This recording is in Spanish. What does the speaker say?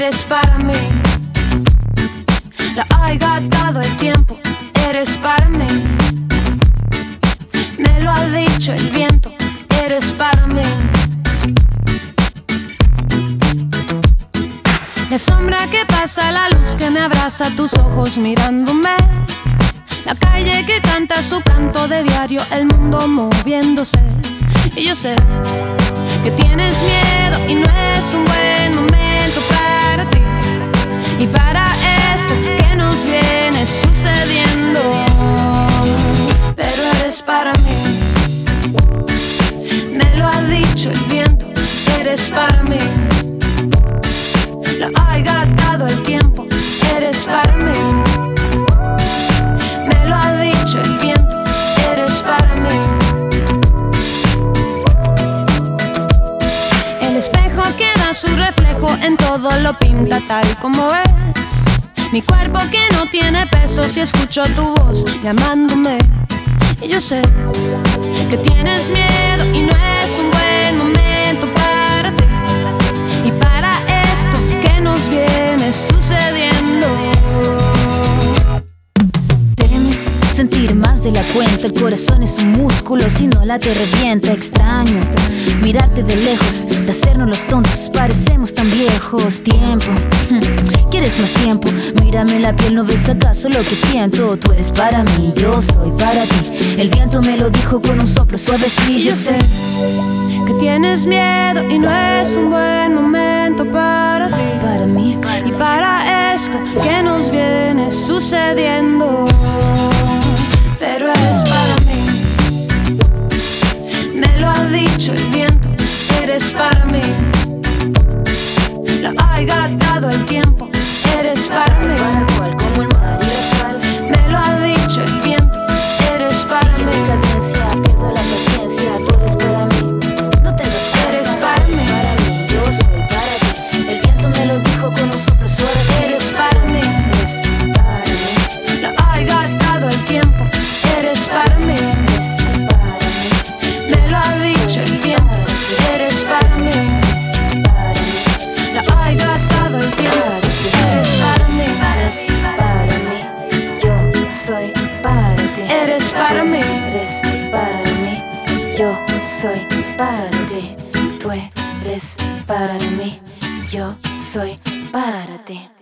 eres para mí. No ha gastado el tiempo, eres para mí. Me lo ha dicho el viento, eres para mí. La sombra que pasa, la luz que me abraza, tus ojos mirándome. La calle que canta su canto de diario, el mundo moviéndose. Y yo sé que tienes miedo y no es un buen su reflejo en todo lo pinta tal como es. Mi cuerpo que no tiene peso si escucho tu voz llamándome. Y yo sé que tienes miedo y no es un buen momento la cuenta, el corazón es un músculo, si no la te revienta, extraño mirarte de lejos, de hacernos los tontos, parecemos tan viejos, tiempo, hmm, ¿quieres más tiempo? Mírame la piel, ¿no ves acaso lo que siento? Tú eres para mí, yo soy para ti, el viento me lo dijo con un soplo suavecillo, Y yo sé que tienes miedo y no es un buen momento para ti. para mí, Y para esto que nos viene sucediendo. El viento, eres para mí. Lo ha gastado el tiempo, eres para mí. Soy para ti. Tú eres para mí, yo soy para ti.